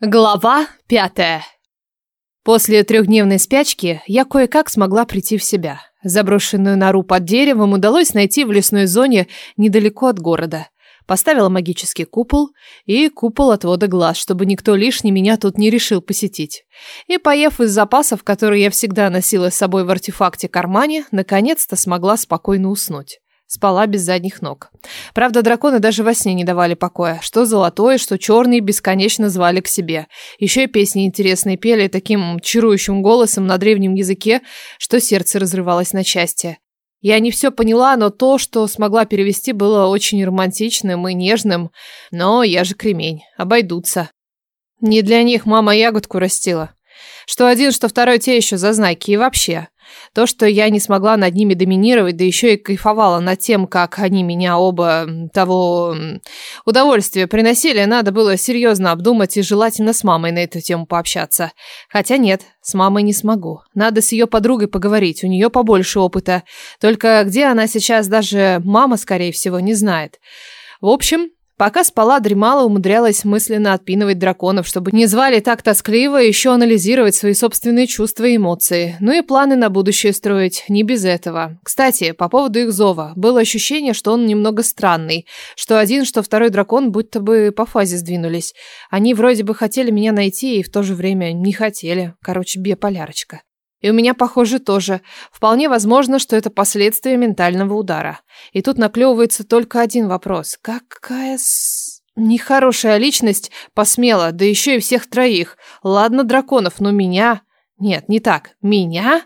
Глава пятая. После трехдневной спячки я кое-как смогла прийти в себя. Заброшенную нору под деревом удалось найти в лесной зоне недалеко от города. Поставила магический купол и купол отвода глаз, чтобы никто лишний меня тут не решил посетить. И, поев из запасов, которые я всегда носила с собой в артефакте-кармане, наконец-то смогла спокойно уснуть. Спала без задних ног. Правда, драконы даже во сне не давали покоя. Что золотой, что черный бесконечно звали к себе. Еще и песни интересные пели таким чарующим голосом на древнем языке, что сердце разрывалось на части. Я не все поняла, но то, что смогла перевести, было очень романтичным и нежным. Но я же кремень. Обойдутся. Не для них мама ягодку растила. Что один, что второй те еще зазнайки. И вообще... То, что я не смогла над ними доминировать, да еще и кайфовала над тем, как они меня оба того удовольствия приносили, надо было серьезно обдумать и желательно с мамой на эту тему пообщаться. Хотя нет, с мамой не смогу. Надо с ее подругой поговорить, у нее побольше опыта. Только где она сейчас, даже мама, скорее всего, не знает. В общем, Пока спала, дремала, умудрялась мысленно отпинывать драконов, чтобы не звали так тоскливо, еще анализировать свои собственные чувства и эмоции. Ну и планы на будущее строить, не без этого. Кстати, по поводу их зова. Было ощущение, что он немного странный. Что один, что второй дракон будто бы по фазе сдвинулись. Они вроде бы хотели меня найти и в то же время не хотели. Короче, биполярочка. И у меня, похоже, тоже. Вполне возможно, что это последствия ментального удара. И тут наклевывается только один вопрос. Какая с... нехорошая личность посмела, да еще и всех троих. Ладно, драконов, но меня... Нет, не так. Меня?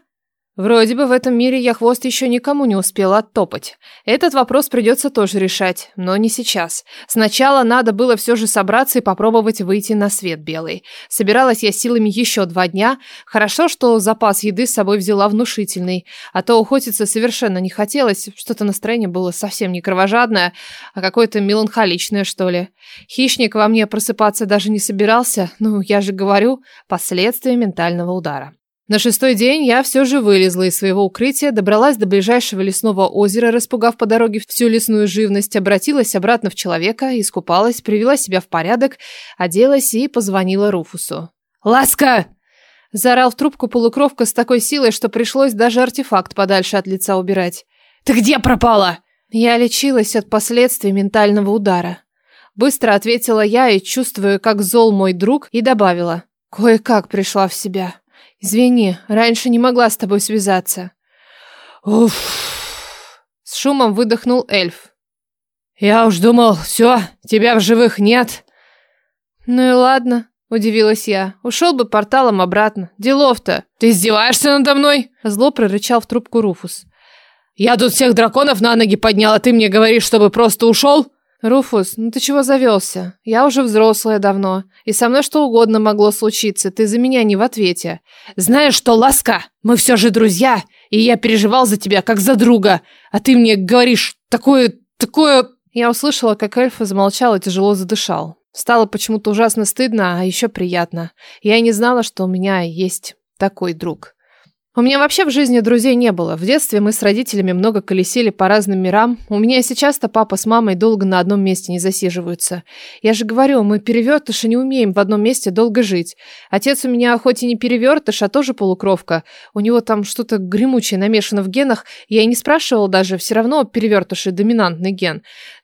Вроде бы в этом мире я хвост еще никому не успела оттопать. Этот вопрос придется тоже решать, но не сейчас. Сначала надо было все же собраться и попробовать выйти на свет белый. Собиралась я силами еще два дня. Хорошо, что запас еды с собой взяла внушительный, а то охотиться совершенно не хотелось. Что-то настроение было совсем не кровожадное, а какое-то меланхоличное, что ли. Хищник во мне просыпаться даже не собирался. Ну, я же говорю, последствия ментального удара. На шестой день я все же вылезла из своего укрытия, добралась до ближайшего лесного озера, распугав по дороге всю лесную живность, обратилась обратно в человека, искупалась, привела себя в порядок, оделась и позвонила Руфусу. «Ласка!» Заорал в трубку полукровка с такой силой, что пришлось даже артефакт подальше от лица убирать. «Ты где пропала?» Я лечилась от последствий ментального удара. Быстро ответила я и, чувствуя, как зол мой друг, и добавила. Кое-как пришла в себя. Извини, раньше не могла с тобой связаться. Уф. С шумом выдохнул эльф. Я уж думал, все, тебя в живых нет. Ну и ладно, удивилась я. Ушел бы порталом обратно. Делов-то. Ты издеваешься надо мной? Зло прорычал в трубку Руфус. Я тут всех драконов на ноги поднял, а ты мне говоришь, чтобы просто ушел? «Руфус, ну ты чего завелся? Я уже взрослая давно, и со мной что угодно могло случиться, ты за меня не в ответе. Знаешь что, Ласка, мы все же друзья, и я переживал за тебя, как за друга, а ты мне говоришь такое, такое...» Я услышала, как эльф замолчал и тяжело задышал. Стало почему-то ужасно стыдно, а еще приятно. Я не знала, что у меня есть такой друг. У меня вообще в жизни друзей не было. В детстве мы с родителями много колесили по разным мирам. У меня сейчас-то папа с мамой долго на одном месте не засиживаются. Я же говорю, мы перевертыши не умеем в одном месте долго жить. Отец у меня хоть и не перевертыш, а тоже полукровка. У него там что-то гремучее намешано в генах. Я и не спрашивала даже, все равно перевертыши доминантный ген.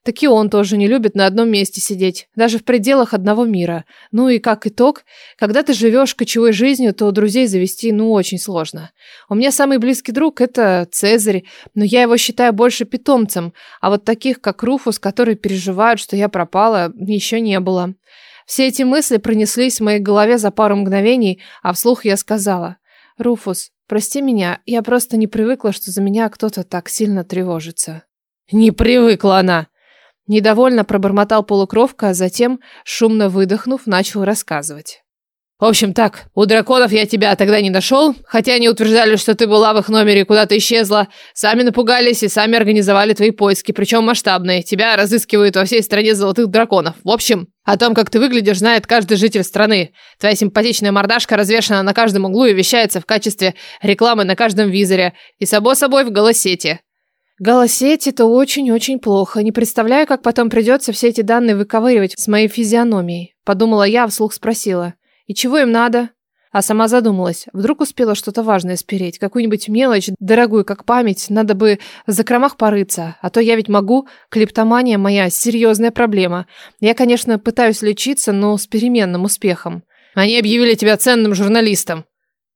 Так и он тоже не любит на одном месте сидеть, даже в пределах одного мира. Ну и как итог, когда ты живешь кочевой жизнью, то друзей завести ну очень сложно. У меня самый близкий друг – это Цезарь, но я его считаю больше питомцем, а вот таких, как Руфус, которые переживают, что я пропала, еще не было. Все эти мысли пронеслись в моей голове за пару мгновений, а вслух я сказала «Руфус, прости меня, я просто не привыкла, что за меня кто-то так сильно тревожится». «Не привыкла она!» Недовольно пробормотал полукровка, а затем, шумно выдохнув, начал рассказывать. В общем так, у драконов я тебя тогда не нашел, хотя они утверждали, что ты была в их номере куда-то исчезла. Сами напугались и сами организовали твои поиски, причем масштабные. Тебя разыскивают во всей стране золотых драконов. В общем, о том, как ты выглядишь, знает каждый житель страны. Твоя симпатичная мордашка развешана на каждом углу и вещается в качестве рекламы на каждом визоре. И, само собой, в голосете. Голосеть – это очень-очень плохо. Не представляю, как потом придется все эти данные выковыривать с моей физиономией. Подумала я, а вслух спросила. И чего им надо? А сама задумалась. Вдруг успела что-то важное спереть. Какую-нибудь мелочь, дорогую как память. Надо бы в закромах порыться. А то я ведь могу. Клептомания моя серьезная проблема. Я, конечно, пытаюсь лечиться, но с переменным успехом. Они объявили тебя ценным журналистом.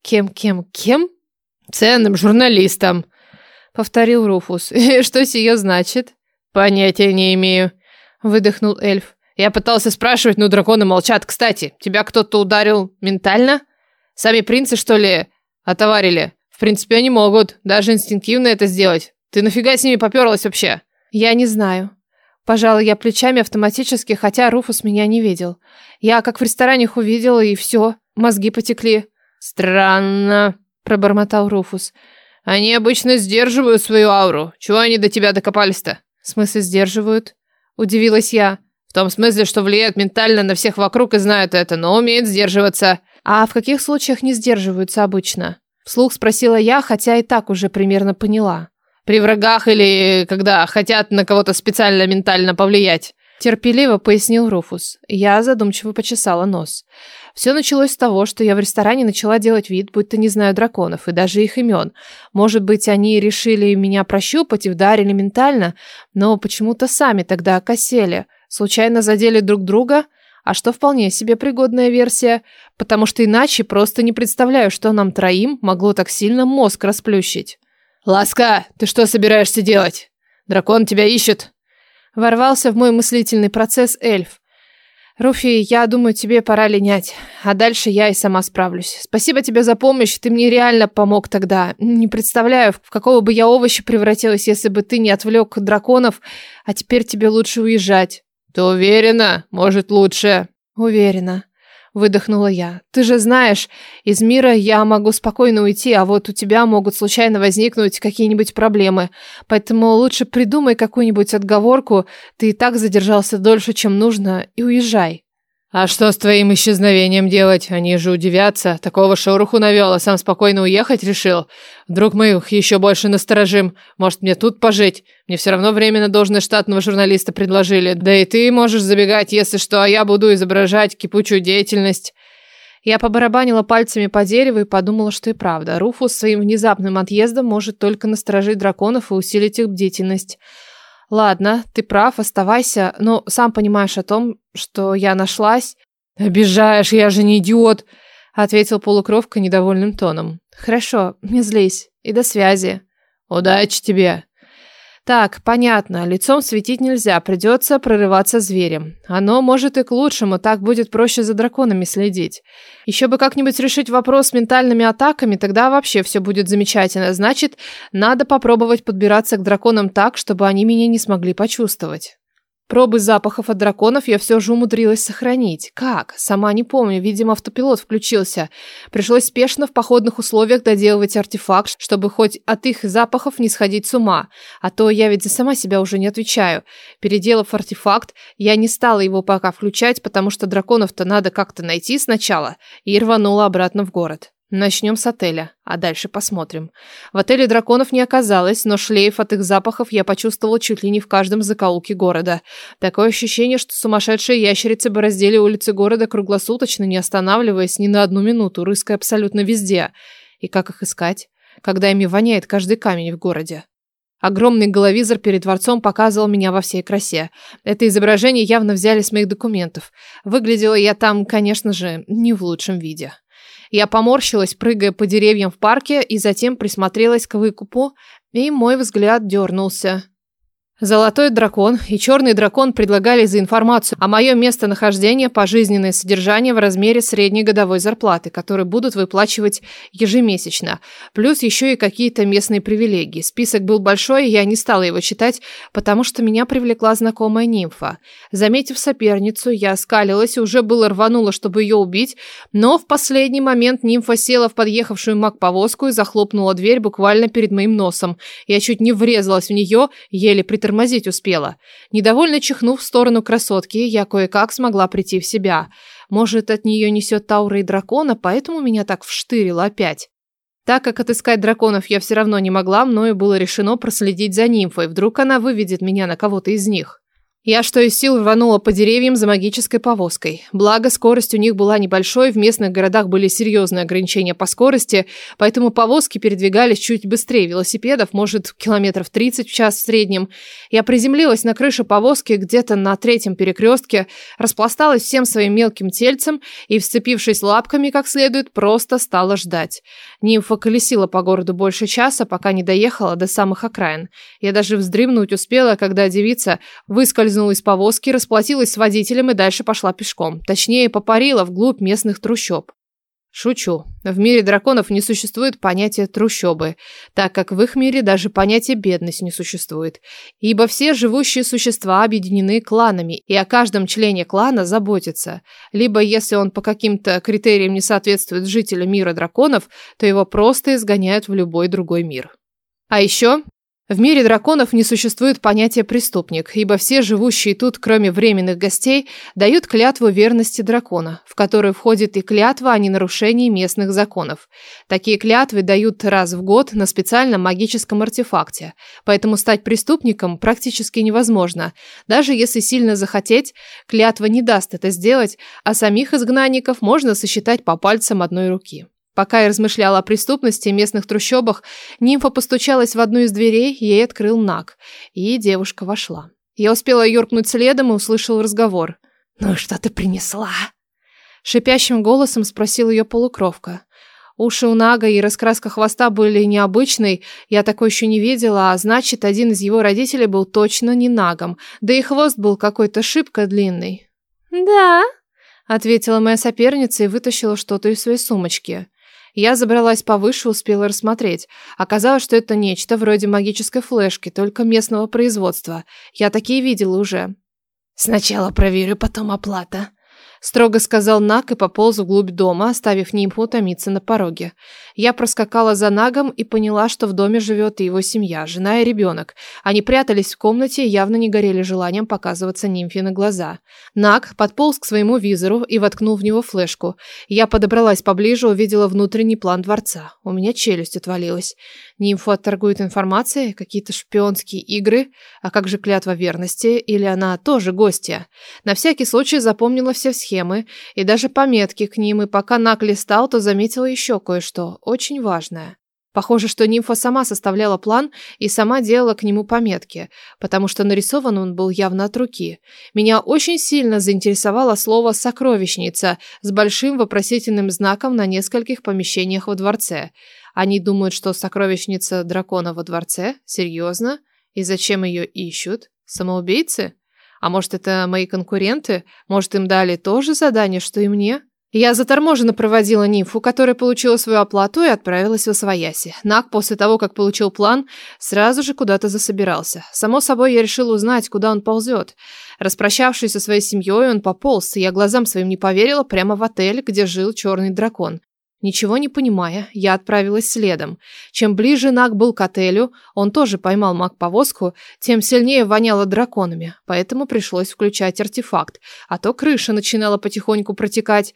Кем, кем, кем? Ценным журналистом повторил Руфус. «И что сие значит?» «Понятия не имею», — выдохнул эльф. «Я пытался спрашивать, но драконы молчат. Кстати, тебя кто-то ударил ментально? Сами принцы, что ли, отоварили? В принципе, они могут даже инстинктивно это сделать. Ты нафига с ними поперлась вообще?» «Я не знаю». Пожалуй, я плечами автоматически, хотя Руфус меня не видел. Я как в ресторане их увидела, и все, мозги потекли. «Странно», — пробормотал Руфус. Они обычно сдерживают свою ауру. Чего они до тебя докопались-то? В смысле сдерживают? Удивилась я. В том смысле, что влияют ментально на всех вокруг и знают это, но умеют сдерживаться. А в каких случаях не сдерживаются обычно? Вслух спросила я, хотя и так уже примерно поняла. При врагах или когда хотят на кого-то специально ментально повлиять. Терпеливо пояснил Руфус. Я задумчиво почесала нос. Все началось с того, что я в ресторане начала делать вид, будто не знаю драконов и даже их имен. Может быть, они решили меня прощупать и вдарили ментально, но почему-то сами тогда окосели. Случайно задели друг друга, а что вполне себе пригодная версия, потому что иначе просто не представляю, что нам троим могло так сильно мозг расплющить. «Ласка, ты что собираешься делать? Дракон тебя ищет!» Ворвался в мой мыслительный процесс эльф. Руфи, я думаю, тебе пора линять. А дальше я и сама справлюсь. Спасибо тебе за помощь. Ты мне реально помог тогда. Не представляю, в какого бы я овоща превратилась, если бы ты не отвлек драконов. А теперь тебе лучше уезжать. Ты уверена? Может, лучше? Уверена. Выдохнула я. Ты же знаешь, из мира я могу спокойно уйти, а вот у тебя могут случайно возникнуть какие-нибудь проблемы. Поэтому лучше придумай какую-нибудь отговорку. Ты и так задержался дольше, чем нужно, и уезжай. «А что с твоим исчезновением делать? Они же удивятся. Такого шороху навел, а сам спокойно уехать решил. Вдруг мы их еще больше насторожим. Может, мне тут пожить? Мне все равно временно должность штатного журналиста предложили. Да и ты можешь забегать, если что, а я буду изображать кипучую деятельность». Я побарабанила пальцами по дереву и подумала, что и правда. Руфус своим внезапным отъездом может только насторожить драконов и усилить их бдительность. Ладно, ты прав, оставайся, но сам понимаешь о том, что я нашлась. Обижаешь, я же не идиот, ответил полукровка недовольным тоном. Хорошо, не злись. И до связи. Удачи тебе. Так, понятно, лицом светить нельзя, придется прорываться зверем. Оно может и к лучшему, так будет проще за драконами следить. Еще бы как-нибудь решить вопрос с ментальными атаками, тогда вообще все будет замечательно. Значит, надо попробовать подбираться к драконам так, чтобы они меня не смогли почувствовать. Пробы запахов от драконов я все же умудрилась сохранить. Как? Сама не помню, видимо, автопилот включился. Пришлось спешно в походных условиях доделывать артефакт, чтобы хоть от их запахов не сходить с ума. А то я ведь за сама себя уже не отвечаю. Переделав артефакт, я не стала его пока включать, потому что драконов-то надо как-то найти сначала, и рванула обратно в город. Начнем с отеля, а дальше посмотрим. В отеле драконов не оказалось, но шлейф от их запахов я почувствовал чуть ли не в каждом закоулке города. Такое ощущение, что сумасшедшие ящерицы бороздили улицы города круглосуточно, не останавливаясь ни на одну минуту, рыская абсолютно везде. И как их искать, когда ими воняет каждый камень в городе? Огромный головизор перед дворцом показывал меня во всей красе. Это изображение явно взяли с моих документов. Выглядела я там, конечно же, не в лучшем виде. Я поморщилась, прыгая по деревьям в парке, и затем присмотрелась к выкупу, и мой взгляд дернулся. Золотой дракон и черный дракон предлагали за информацию о моем местонахождении пожизненное содержание в размере средней годовой зарплаты, которые будут выплачивать ежемесячно, плюс еще и какие-то местные привилегии. Список был большой, я не стала его читать, потому что меня привлекла знакомая нимфа. Заметив соперницу, я скалилась и уже было рванула, чтобы ее убить, но в последний момент нимфа села в подъехавшую маг-повозку и захлопнула дверь буквально перед моим носом. Я чуть не врезалась в нее, еле притормозила притормозить успела. Недовольно чихнув в сторону красотки, я кое-как смогла прийти в себя. Может, от нее несет таурой дракона, поэтому меня так вштырило опять. Так как отыскать драконов я все равно не могла, мною было решено проследить за нимфой. Вдруг она выведет меня на кого-то из них. Я что из сил рванула по деревьям за магической повозкой. Благо, скорость у них была небольшой, в местных городах были серьезные ограничения по скорости, поэтому повозки передвигались чуть быстрее велосипедов, может, километров 30 в час в среднем. Я приземлилась на крыше повозки где-то на третьем перекрестке, распласталась всем своим мелким тельцем и, вцепившись лапками как следует, просто стала ждать. Нимфа колесила по городу больше часа, пока не доехала до самых окраин. Я даже вздремнуть успела, когда девица выскользнула выскользнула из повозки, расплатилась с водителем и дальше пошла пешком. Точнее, попарила вглубь местных трущоб. Шучу. В мире драконов не существует понятия трущобы, так как в их мире даже понятия бедность не существует. Ибо все живущие существа объединены кланами, и о каждом члене клана заботятся. Либо если он по каким-то критериям не соответствует жителям мира драконов, то его просто изгоняют в любой другой мир. А еще в мире драконов не существует понятия преступник, ибо все живущие тут, кроме временных гостей, дают клятву верности дракона, в которую входит и клятва о ненарушении местных законов. Такие клятвы дают раз в год на специальном магическом артефакте, поэтому стать преступником практически невозможно. Даже если сильно захотеть, клятва не даст это сделать, а самих изгнанников можно сосчитать по пальцам одной руки. Пока я размышляла о преступности в местных трущобах, нимфа постучалась в одну из дверей, ей открыл Наг, и девушка вошла. Я успела юркнуть следом и услышал разговор. «Ну что ты принесла?» Шипящим голосом спросил ее полукровка. Уши у Нага и раскраска хвоста были необычной, я такой еще не видела, а значит, один из его родителей был точно не Нагом, да и хвост был какой-то шибко длинный. «Да», — ответила моя соперница и вытащила что-то из своей сумочки. Я забралась повыше, успела рассмотреть. Оказалось, что это нечто вроде магической флешки, только местного производства. Я такие видела уже. «Сначала проверю, потом оплата», Строго сказал Наг и пополз вглубь дома, оставив нимфу утомиться на пороге. Я проскакала за Нагом и поняла, что в доме живет и его семья, жена и ребенок. Они прятались в комнате и явно не горели желанием показываться нимфе на глаза. Наг подполз к своему визору и воткнул в него флешку. Я подобралась поближе, увидела внутренний план дворца. У меня челюсть отвалилась. Нимфу отторгует информацией, какие-то шпионские игры, а как же клятва верности, или она тоже гостья? На всякий случай запомнила все схемы схемы и даже пометки к ним, и пока Нак листал, то заметила еще кое-что, очень важное. Похоже, что нимфа сама составляла план и сама делала к нему пометки, потому что нарисован он был явно от руки. Меня очень сильно заинтересовало слово «сокровищница» с большим вопросительным знаком на нескольких помещениях во дворце. Они думают, что сокровищница дракона во дворце? Серьезно? И зачем ее ищут? Самоубийцы? А может, это мои конкуренты? Может, им дали то же задание, что и мне? Я заторможенно проводила нимфу, которая получила свою оплату и отправилась в Освояси. Нак после того, как получил план, сразу же куда-то засобирался. Само собой, я решила узнать, куда он ползет. Распрощавшись со своей семьей, он пополз, и я глазам своим не поверила прямо в отель, где жил черный дракон. Ничего не понимая, я отправилась следом. Чем ближе Наг был к отелю, он тоже поймал маг-повозку, тем сильнее воняло драконами, поэтому пришлось включать артефакт, а то крыша начинала потихоньку протекать.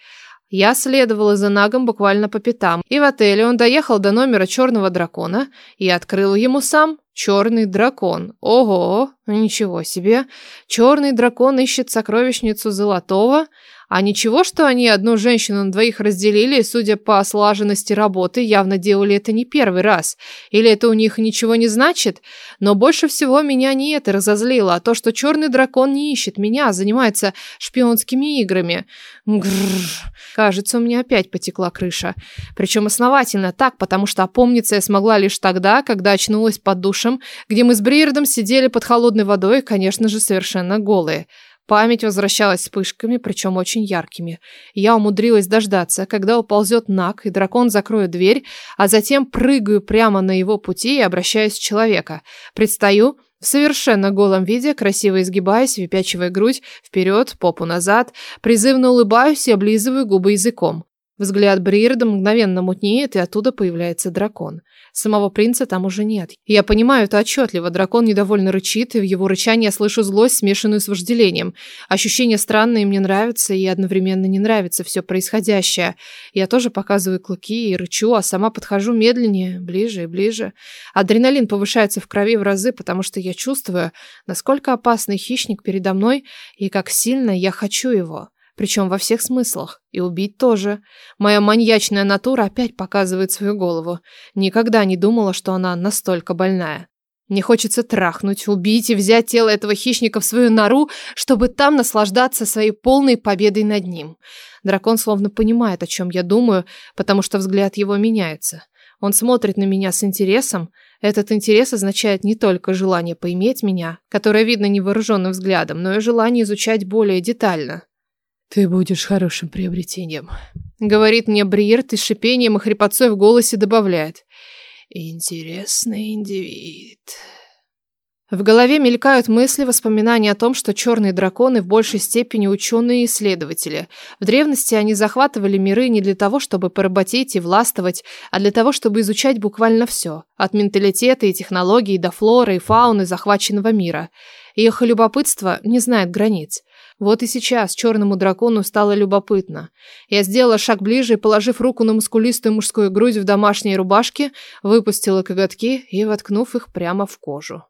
Я следовала за Нагом буквально по пятам, и в отеле он доехал до номера черного дракона и открыл ему сам черный дракон. Ого, ничего себе. Черный дракон ищет сокровищницу золотого, а ничего, что они одну женщину на двоих разделили, и, судя по слаженности работы, явно делали это не первый раз. Или это у них ничего не значит? Но больше всего меня не это разозлило, а то, что черный дракон не ищет меня, а занимается шпионскими играми. Грррр. Кажется, у меня опять потекла крыша. Причем основательно так, потому что опомниться я смогла лишь тогда, когда очнулась под душем, где мы с Бриердом сидели под холодной водой, конечно же, совершенно голые. Память возвращалась вспышками, причем очень яркими. Я умудрилась дождаться, когда уползет Нак, и дракон закроет дверь, а затем прыгаю прямо на его пути и обращаюсь в человека. Предстаю в совершенно голом виде, красиво изгибаясь, выпячивая грудь вперед, попу назад, призывно улыбаюсь и облизываю губы языком. Взгляд Бриерда мгновенно мутнеет, и оттуда появляется дракон. Самого принца там уже нет. Я понимаю это отчетливо. Дракон недовольно рычит, и в его рычании я слышу злость, смешанную с вожделением. Ощущения странные, мне нравятся, и одновременно не нравится все происходящее. Я тоже показываю клыки и рычу, а сама подхожу медленнее, ближе и ближе. Адреналин повышается в крови в разы, потому что я чувствую, насколько опасный хищник передо мной, и как сильно я хочу его. Причем во всех смыслах. И убить тоже. Моя маньячная натура опять показывает свою голову. Никогда не думала, что она настолько больная. Мне хочется трахнуть, убить и взять тело этого хищника в свою нору, чтобы там наслаждаться своей полной победой над ним. Дракон словно понимает, о чем я думаю, потому что взгляд его меняется. Он смотрит на меня с интересом. Этот интерес означает не только желание поиметь меня, которое видно невооруженным взглядом, но и желание изучать более детально. «Ты будешь хорошим приобретением», — говорит мне Бриерт и шипением и хрипотцой в голосе добавляет. «Интересный индивид». В голове мелькают мысли, воспоминания о том, что черные драконы в большей степени ученые исследователи. В древности они захватывали миры не для того, чтобы поработить и властвовать, а для того, чтобы изучать буквально все. От менталитета и технологий до флоры и фауны захваченного мира. Их любопытство не знает границ. Вот и сейчас черному дракону стало любопытно. Я сделала шаг ближе и, положив руку на мускулистую мужскую грудь в домашней рубашке, выпустила коготки и воткнув их прямо в кожу.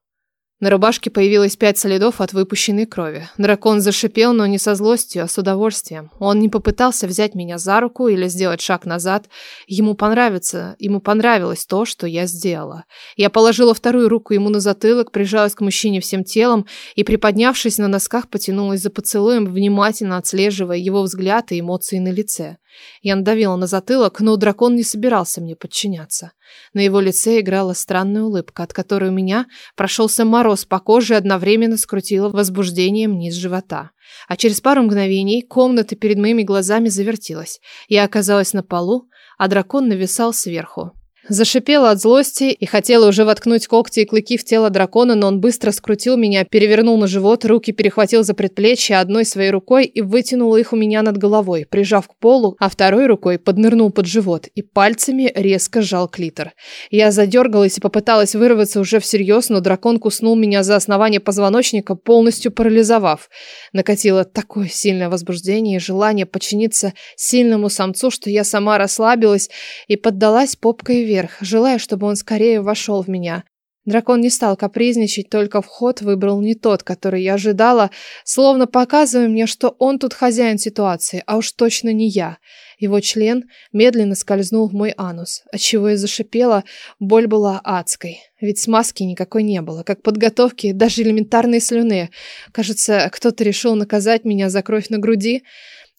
На рубашке появилось пять следов от выпущенной крови. Дракон зашипел, но не со злостью, а с удовольствием. Он не попытался взять меня за руку или сделать шаг назад. Ему понравится, ему понравилось то, что я сделала. Я положила вторую руку ему на затылок, прижалась к мужчине всем телом и, приподнявшись на носках, потянулась за поцелуем, внимательно отслеживая его взгляд и эмоции на лице. Я надавила на затылок, но дракон не собирался мне подчиняться. На его лице играла странная улыбка, от которой у меня прошелся мороз по коже и одновременно скрутило возбуждением низ живота. А через пару мгновений комната перед моими глазами завертелась. Я оказалась на полу, а дракон нависал сверху. Зашипела от злости и хотела уже воткнуть когти и клыки в тело дракона, но он быстро скрутил меня, перевернул на живот, руки перехватил за предплечье одной своей рукой и вытянул их у меня над головой, прижав к полу, а второй рукой поднырнул под живот и пальцами резко сжал клитор. Я задергалась и попыталась вырваться уже всерьез, но дракон куснул меня за основание позвоночника, полностью парализовав. Накатило такое сильное возбуждение и желание подчиниться сильному самцу, что я сама расслабилась и поддалась попкой вверх вверх, желая, чтобы он скорее вошел в меня. Дракон не стал капризничать, только вход выбрал не тот, который я ожидала, словно показывая мне, что он тут хозяин ситуации, а уж точно не я. Его член медленно скользнул в мой анус, отчего я зашипела, боль была адской. Ведь смазки никакой не было, как подготовки, даже элементарной слюны. Кажется, кто-то решил наказать меня за кровь на груди.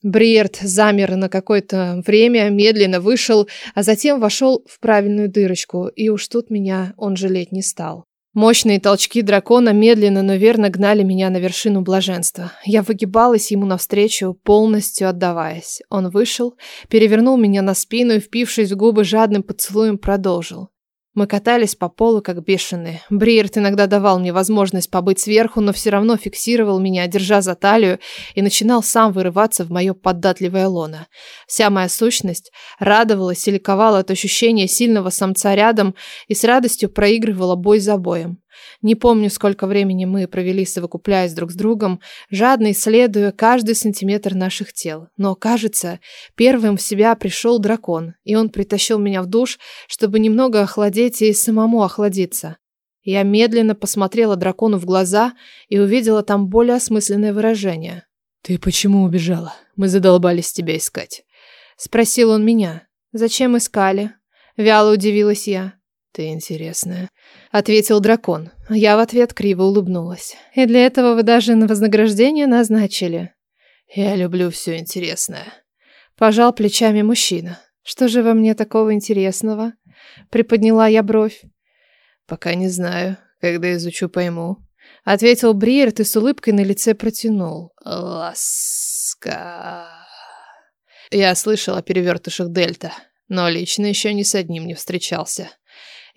Бриерт замер на какое-то время, медленно вышел, а затем вошел в правильную дырочку, и уж тут меня он жалеть не стал. Мощные толчки дракона медленно, но верно гнали меня на вершину блаженства. Я выгибалась ему навстречу, полностью отдаваясь. Он вышел, перевернул меня на спину и, впившись в губы жадным поцелуем, продолжил. Мы катались по полу, как бешеные. Бриерт иногда давал мне возможность побыть сверху, но все равно фиксировал меня, держа за талию, и начинал сам вырываться в мое податливое лоно. Вся моя сущность радовалась и ликовала от ощущения сильного самца рядом и с радостью проигрывала бой за боем. Не помню, сколько времени мы провели, совокупляясь друг с другом, жадно исследуя каждый сантиметр наших тел. Но, кажется, первым в себя пришел дракон, и он притащил меня в душ, чтобы немного охладеть и самому охладиться. Я медленно посмотрела дракону в глаза и увидела там более осмысленное выражение. «Ты почему убежала? Мы задолбались тебя искать». Спросил он меня. «Зачем искали?» Вяло удивилась я. «Ты интересная», — ответил дракон. Я в ответ криво улыбнулась. «И для этого вы даже на вознаграждение назначили?» «Я люблю все интересное», — пожал плечами мужчина. «Что же во мне такого интересного?» — приподняла я бровь. «Пока не знаю. Когда изучу, пойму», — ответил Бриерт и с улыбкой на лице протянул. «Ласка...» Я слышал о перевертышах Дельта, но лично еще ни с одним не встречался.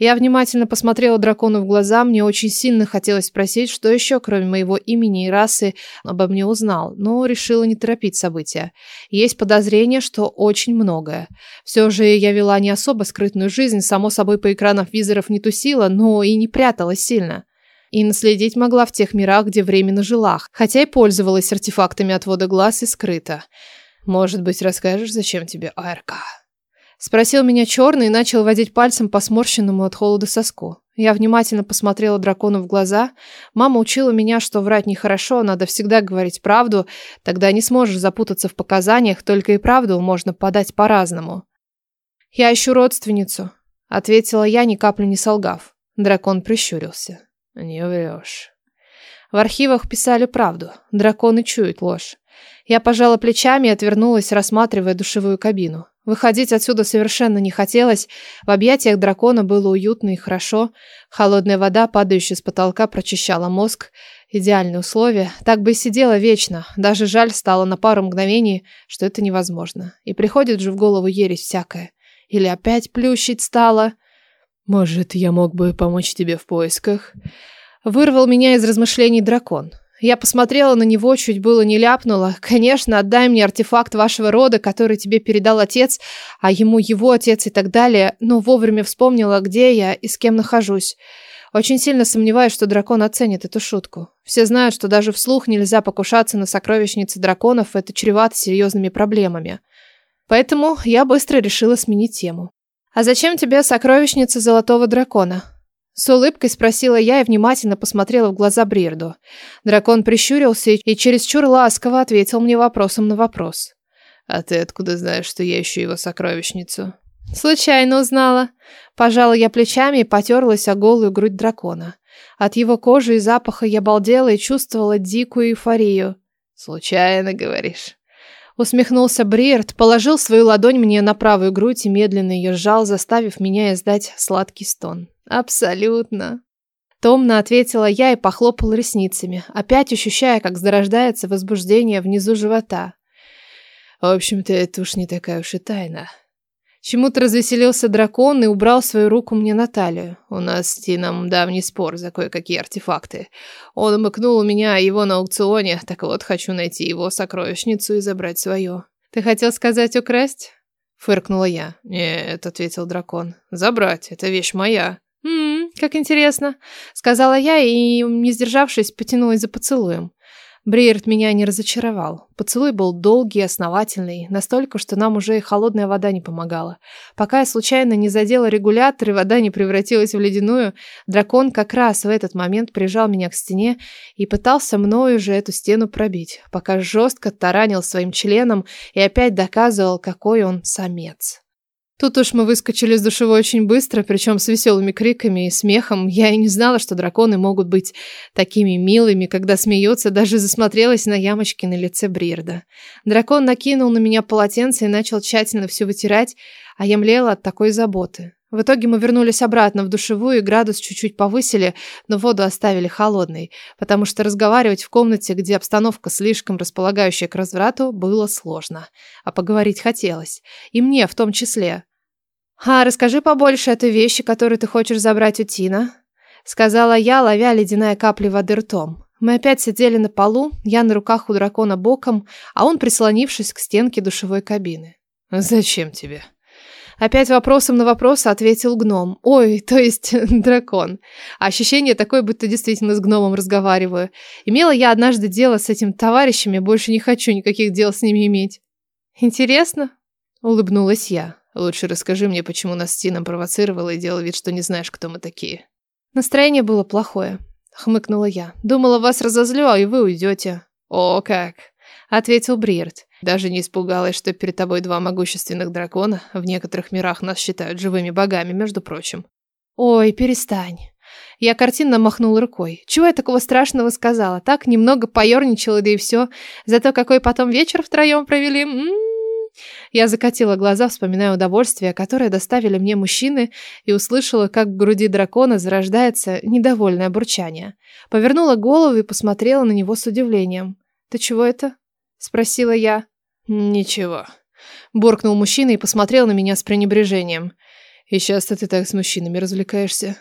Я внимательно посмотрела дракону в глаза, мне очень сильно хотелось спросить, что еще, кроме моего имени и расы, обо мне узнал, но решила не торопить события. Есть подозрение, что очень многое. Все же я вела не особо скрытную жизнь, само собой по экранам визоров не тусила, но и не пряталась сильно. И наследить могла в тех мирах, где временно жила, хотя и пользовалась артефактами отвода глаз и скрыто. Может быть, расскажешь, зачем тебе АРК? Спросил меня черный и начал водить пальцем по сморщенному от холода соску. Я внимательно посмотрела дракону в глаза. Мама учила меня, что врать нехорошо, надо всегда говорить правду, тогда не сможешь запутаться в показаниях, только и правду можно подать по-разному. «Я ищу родственницу», — ответила я, ни капли не солгав. Дракон прищурился. «Не врешь». В архивах писали правду. Драконы чуют ложь. Я пожала плечами и отвернулась, рассматривая душевую кабину. Выходить отсюда совершенно не хотелось. В объятиях дракона было уютно и хорошо. Холодная вода, падающая с потолка, прочищала мозг. Идеальные условия. Так бы и сидела вечно. Даже жаль стало на пару мгновений, что это невозможно. И приходит же в голову ересь всякое. Или опять плющить стало. Может, я мог бы помочь тебе в поисках? Вырвал меня из размышлений дракон. Я посмотрела на него, чуть было не ляпнула. Конечно, отдай мне артефакт вашего рода, который тебе передал отец, а ему его отец и так далее, но вовремя вспомнила, где я и с кем нахожусь. Очень сильно сомневаюсь, что дракон оценит эту шутку. Все знают, что даже вслух нельзя покушаться на сокровищницы драконов, это чревато серьезными проблемами. Поэтому я быстро решила сменить тему. «А зачем тебе сокровищница золотого дракона?» С улыбкой спросила я и внимательно посмотрела в глаза Брирду. Дракон прищурился и чересчур ласково ответил мне вопросом на вопрос. «А ты откуда знаешь, что я ищу его сокровищницу?» «Случайно узнала». Пожала я плечами и потерлась о голую грудь дракона. От его кожи и запаха я балдела и чувствовала дикую эйфорию. «Случайно, говоришь?» Усмехнулся Бриерт, положил свою ладонь мне на правую грудь и медленно ее сжал, заставив меня издать сладкий стон. Абсолютно. Томно ответила я и похлопала ресницами, опять ощущая, как зарождается возбуждение внизу живота. В общем-то, это уж не такая уж и тайна. Чему-то развеселился дракон и убрал свою руку мне на талию. У нас с Тином давний спор за кое-какие артефакты. Он умыкнул у меня его на аукционе, так вот хочу найти его сокровищницу и забрать свое. Ты хотел сказать украсть? Фыркнула я. Нет, ответил дракон. Забрать, это вещь моя. «Ммм, как интересно», — сказала я и, не сдержавшись, потянулась за поцелуем. Бриерт меня не разочаровал. Поцелуй был долгий и основательный, настолько, что нам уже и холодная вода не помогала. Пока я случайно не задела регулятор и вода не превратилась в ледяную, дракон как раз в этот момент прижал меня к стене и пытался мною же эту стену пробить, пока жестко таранил своим членом и опять доказывал, какой он самец. Тут уж мы выскочили из душевой очень быстро, причем с веселыми криками и смехом. Я и не знала, что драконы могут быть такими милыми, когда смеются, даже засмотрелась на ямочки на лице Брирда. Дракон накинул на меня полотенце и начал тщательно все вытирать, а я млела от такой заботы. В итоге мы вернулись обратно в душевую и градус чуть-чуть повысили, но воду оставили холодной, потому что разговаривать в комнате, где обстановка слишком располагающая к разврату, было сложно. А поговорить хотелось. И мне в том числе. «А расскажи побольше о той вещи, которую ты хочешь забрать у Тина», сказала я, ловя ледяная капли воды ртом. Мы опять сидели на полу, я на руках у дракона боком, а он прислонившись к стенке душевой кабины. «Зачем тебе?» Опять вопросом на вопрос ответил гном. Ой, то есть дракон. Ощущение такое, будто действительно с гномом разговариваю. Имела я однажды дело с этим товарищами, больше не хочу никаких дел с ними иметь. Интересно? Улыбнулась я. Лучше расскажи мне, почему нас с Тином провоцировала и делал вид, что не знаешь, кто мы такие. Настроение было плохое. Хмыкнула я. Думала, вас разозлю, а и вы уйдете. О, как! Ответил Бриерт. Даже не испугалась, что перед тобой два могущественных дракона. В некоторых мирах нас считают живыми богами, между прочим. Ой, перестань. Я картинно махнула рукой. Чего я такого страшного сказала? Так, немного поерничала, да и все. Зато какой потом вечер втроем провели. М -м -м. Я закатила глаза, вспоминая удовольствие, которое доставили мне мужчины, и услышала, как в груди дракона зарождается недовольное бурчание. Повернула голову и посмотрела на него с удивлением. «Ты чего это?» — спросила я. «Ничего», — буркнул мужчина и посмотрел на меня с пренебрежением. И часто ты так с мужчинами развлекаешься?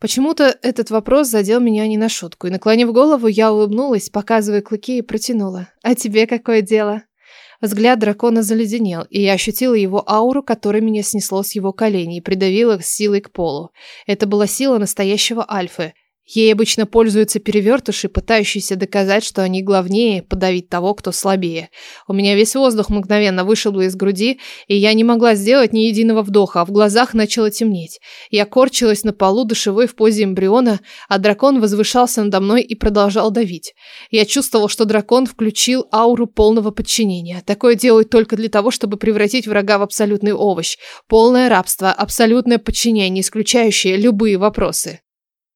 Почему-то этот вопрос задел меня не на шутку, и, наклонив голову, я улыбнулась, показывая клыки, и протянула. «А тебе какое дело?» Взгляд дракона заледенел, и я ощутила его ауру, которая меня снесло с его коленей и придавила силой к полу. Это была сила настоящего альфы, Ей обычно пользуются перевертыши, пытающиеся доказать, что они главнее, подавить того, кто слабее. У меня весь воздух мгновенно вышибло из груди, и я не могла сделать ни единого вдоха, а в глазах начало темнеть. Я корчилась на полу душевой в позе эмбриона, а дракон возвышался надо мной и продолжал давить. Я чувствовал, что дракон включил ауру полного подчинения. Такое делают только для того, чтобы превратить врага в абсолютный овощ. Полное рабство, абсолютное подчинение, исключающее любые вопросы.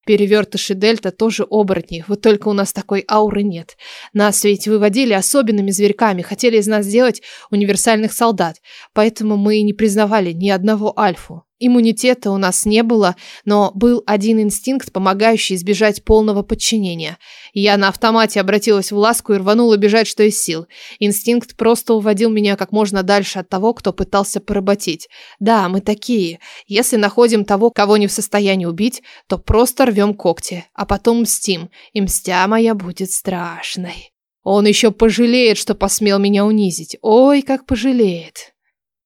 Перевертыши Дельта тоже оборотни, вот только у нас такой ауры нет. Нас ведь выводили особенными зверьками, хотели из нас сделать универсальных солдат, поэтому мы и не признавали ни одного альфу. Иммунитета у нас не было, но был один инстинкт, помогающий избежать полного подчинения. Я на автомате обратилась в ласку и рванула бежать, что из сил. Инстинкт просто уводил меня как можно дальше от того, кто пытался поработить. Да, мы такие. Если находим того, кого не в состоянии убить, то просто рвем когти, а потом мстим. И мстя моя будет страшной. Он еще пожалеет, что посмел меня унизить. Ой, как пожалеет.